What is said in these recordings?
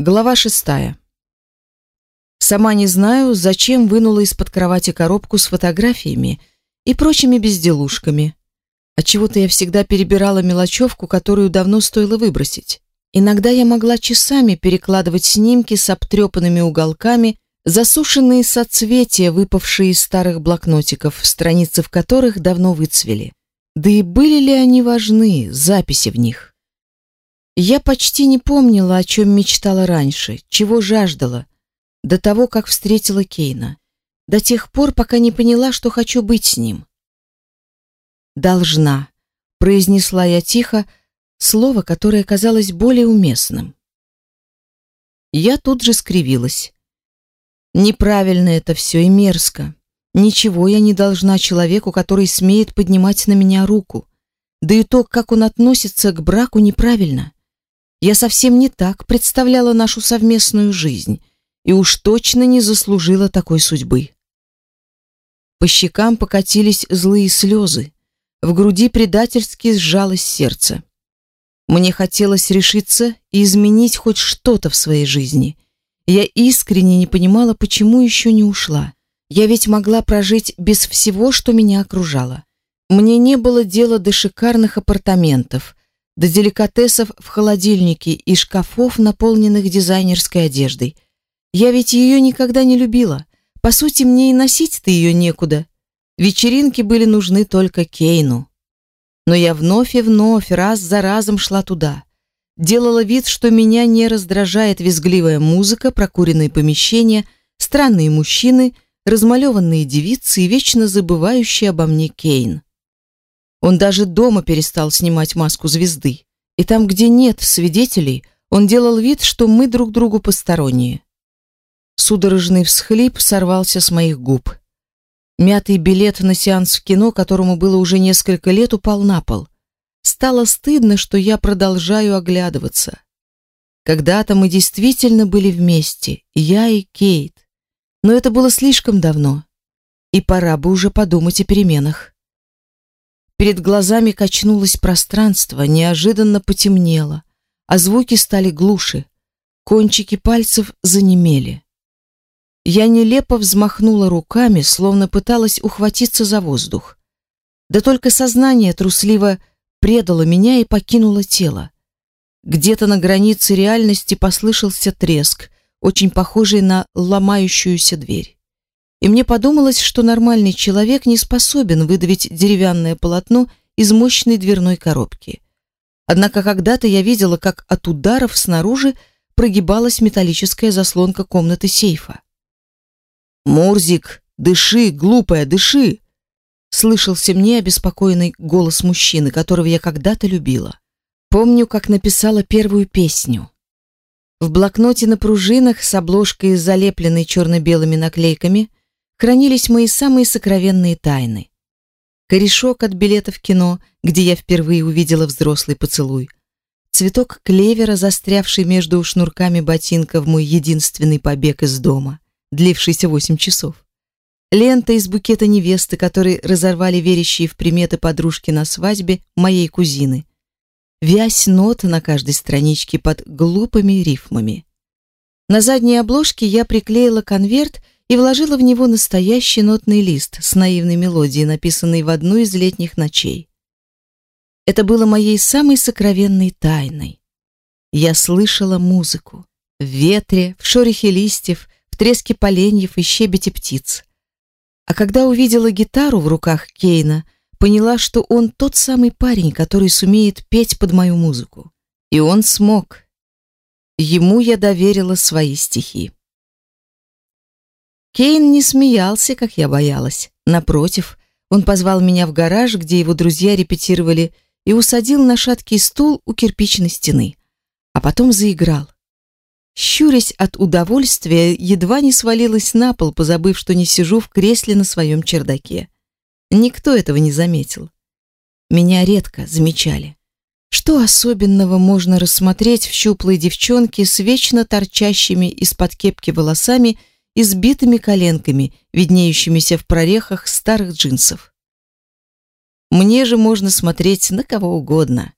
Глава шестая. Сама не знаю, зачем вынула из-под кровати коробку с фотографиями и прочими безделушками. Отчего-то я всегда перебирала мелочевку, которую давно стоило выбросить. Иногда я могла часами перекладывать снимки с обтрепанными уголками, засушенные соцветия, выпавшие из старых блокнотиков, страницы в которых давно выцвели. Да и были ли они важны, записи в них? Я почти не помнила, о чем мечтала раньше, чего жаждала, до того, как встретила Кейна. До тех пор, пока не поняла, что хочу быть с ним. «Должна», — произнесла я тихо, слово, которое казалось более уместным. Я тут же скривилась. Неправильно это все и мерзко. Ничего я не должна человеку, который смеет поднимать на меня руку. Да и то, как он относится к браку, неправильно. Я совсем не так представляла нашу совместную жизнь и уж точно не заслужила такой судьбы. По щекам покатились злые слезы, в груди предательски сжалось сердце. Мне хотелось решиться и изменить хоть что-то в своей жизни. Я искренне не понимала, почему еще не ушла. Я ведь могла прожить без всего, что меня окружало. Мне не было дела до шикарных апартаментов, до деликатесов в холодильнике и шкафов, наполненных дизайнерской одеждой. Я ведь ее никогда не любила. По сути, мне и носить-то ее некуда. Вечеринки были нужны только Кейну. Но я вновь и вновь, раз за разом шла туда. Делала вид, что меня не раздражает визгливая музыка, прокуренные помещения, странные мужчины, размалеванные девицы и вечно забывающие обо мне Кейн. Он даже дома перестал снимать маску звезды. И там, где нет свидетелей, он делал вид, что мы друг другу посторонние. Судорожный всхлип сорвался с моих губ. Мятый билет на сеанс в кино, которому было уже несколько лет, упал на пол. Стало стыдно, что я продолжаю оглядываться. Когда-то мы действительно были вместе, я и Кейт. Но это было слишком давно. И пора бы уже подумать о переменах. Перед глазами качнулось пространство, неожиданно потемнело, а звуки стали глуше. Кончики пальцев занемели. Я нелепо взмахнула руками, словно пыталась ухватиться за воздух. Да только сознание трусливо предало меня и покинуло тело. Где-то на границе реальности послышался треск, очень похожий на ломающуюся дверь и мне подумалось, что нормальный человек не способен выдавить деревянное полотно из мощной дверной коробки. Однако когда-то я видела, как от ударов снаружи прогибалась металлическая заслонка комнаты сейфа. «Мурзик, дыши, глупая, дыши!» Слышался мне обеспокоенный голос мужчины, которого я когда-то любила. Помню, как написала первую песню. В блокноте на пружинах с обложкой, залепленной черно-белыми наклейками, хранились мои самые сокровенные тайны. Корешок от билета в кино, где я впервые увидела взрослый поцелуй. Цветок клевера, застрявший между шнурками ботинка в мой единственный побег из дома, длившийся восемь часов. Лента из букета невесты, который разорвали верящие в приметы подружки на свадьбе моей кузины. Вязь нот на каждой страничке под глупыми рифмами. На задней обложке я приклеила конверт и вложила в него настоящий нотный лист с наивной мелодией, написанной в одну из летних ночей. Это было моей самой сокровенной тайной. Я слышала музыку в ветре, в шорохе листьев, в треске поленьев и щебете птиц. А когда увидела гитару в руках Кейна, поняла, что он тот самый парень, который сумеет петь под мою музыку. И он смог. Ему я доверила свои стихи. Кейн не смеялся, как я боялась. Напротив, он позвал меня в гараж, где его друзья репетировали, и усадил на шаткий стул у кирпичной стены. А потом заиграл. Щурясь от удовольствия, едва не свалилась на пол, позабыв, что не сижу в кресле на своем чердаке. Никто этого не заметил. Меня редко замечали. Что особенного можно рассмотреть в щуплой девчонке с вечно торчащими из-под кепки волосами и сбитыми коленками, виднеющимися в прорехах старых джинсов. Мне же можно смотреть на кого угодно.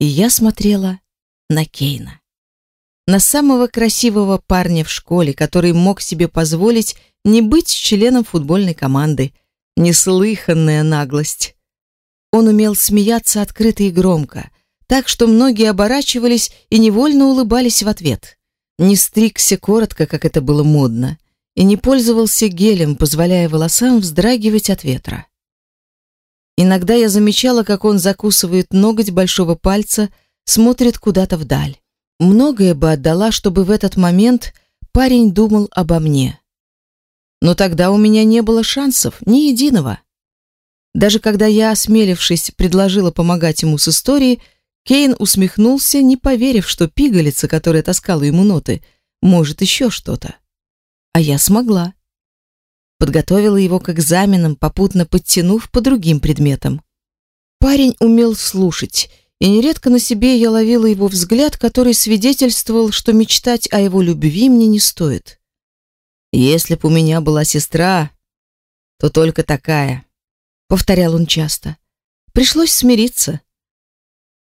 И я смотрела на Кейна. на самого красивого парня в школе, который мог себе позволить не быть членом футбольной команды. Неслыханная наглость. Он умел смеяться открыто и громко, так что многие оборачивались и невольно улыбались в ответ. Не стригся коротко, как это было модно, и не пользовался гелем, позволяя волосам вздрагивать от ветра. Иногда я замечала, как он закусывает ноготь большого пальца, смотрит куда-то вдаль. Многое бы отдала, чтобы в этот момент парень думал обо мне. Но тогда у меня не было шансов, ни единого. Даже когда я, осмелившись, предложила помогать ему с историей, Кейн усмехнулся, не поверив, что пигалица, которая таскала ему ноты, может еще что-то. А я смогла. Подготовила его к экзаменам, попутно подтянув по другим предметам. Парень умел слушать, и нередко на себе я ловила его взгляд, который свидетельствовал, что мечтать о его любви мне не стоит. Если б у меня была сестра, то только такая, повторял он часто. Пришлось смириться,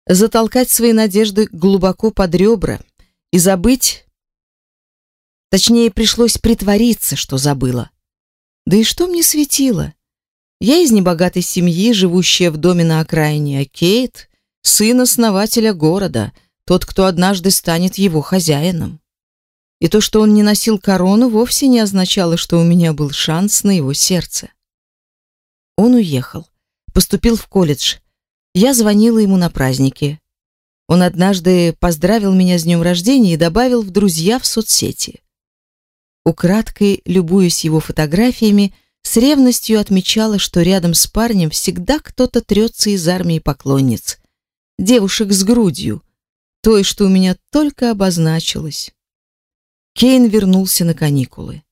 затолкать свои надежды глубоко под ребра и забыть, точнее, пришлось притвориться, что забыла. Да и что мне светило? Я из небогатой семьи, живущая в доме на окраине, а Кейт — сын основателя города, тот, кто однажды станет его хозяином. И то, что он не носил корону, вовсе не означало, что у меня был шанс на его сердце. Он уехал, поступил в колледж. Я звонила ему на празднике. Он однажды поздравил меня с днем рождения и добавил в друзья в соцсети. Украдкой, любуясь его фотографиями, с ревностью отмечала, что рядом с парнем всегда кто-то трется из армии поклонниц. Девушек с грудью, той, что у меня только обозначилось. Кейн вернулся на каникулы.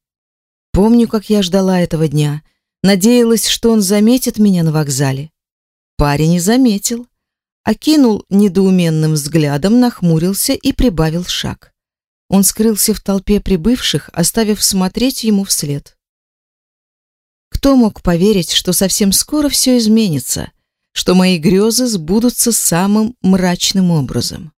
Помню, как я ждала этого дня, надеялась, что он заметит меня на вокзале. Парень не заметил, окинул недоуменным взглядом, нахмурился и прибавил шаг. Он скрылся в толпе прибывших, оставив смотреть ему вслед. Кто мог поверить, что совсем скоро все изменится, что мои грезы сбудутся самым мрачным образом?